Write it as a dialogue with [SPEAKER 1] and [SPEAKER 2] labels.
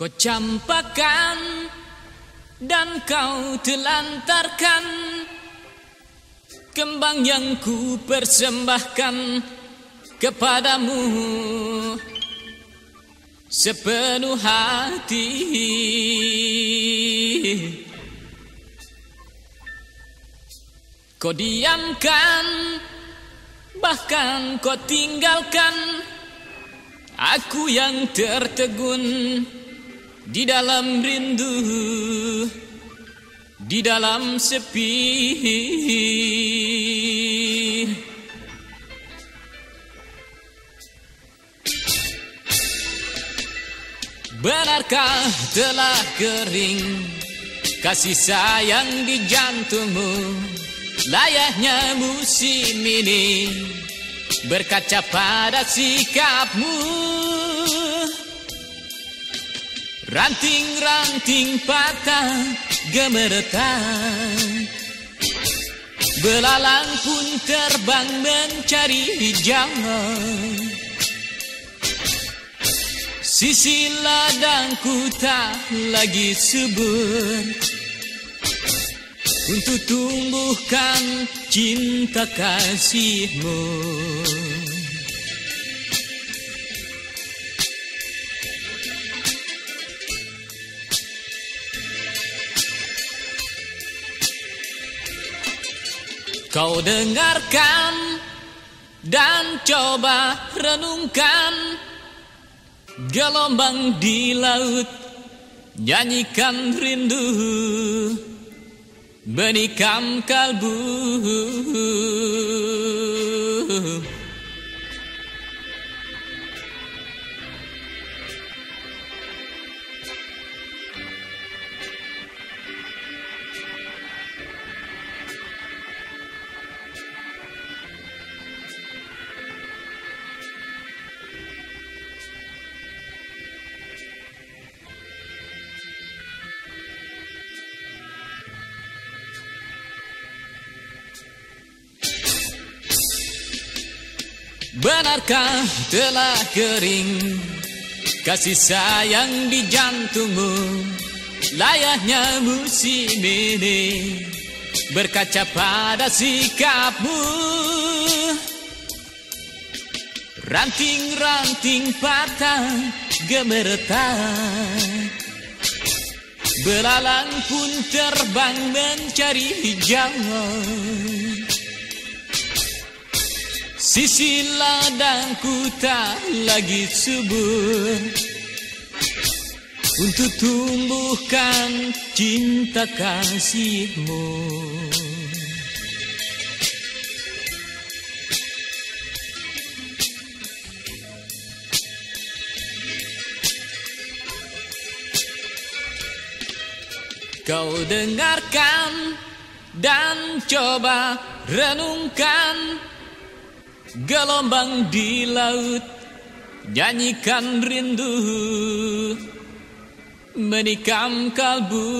[SPEAKER 1] Kau campakan dan kau telantarkan Kembang yang ku persembahkan kepadamu. Sepenuh hati. Kau diamkan Bahkan kau tinggalkan Aku yang tertegun Di dalam rindu Di dalam sepi. Benarkah telah kering Kasih sayang di jantungmu? Layaknya musim ini Berkaca pada sikapmu Ranting-ranting patah gemeretan. Belalang pun terbang mencari jangan Sisi ladangku tak lagi subur. Untuk tumbuhkan cinta kasihmu Kau dengarkan dan coba renungkan. Gelombang di laut nyanyikan rindu. Menikam kalbu Benarkah telah kering Kasih sayang di jantungmu? Layaknya musim ini Berkaca pada sikapmu. Ranting-ranting patah gemeretan. Belalang pun terbang mencari jangan Sisi ladangku tak lagi subur. Untuk tumbuhkan cinta kasihmu. Kau dengarkan dan coba renungkan Gelombang di laut Nyanyikan rindu. Menikam kalbu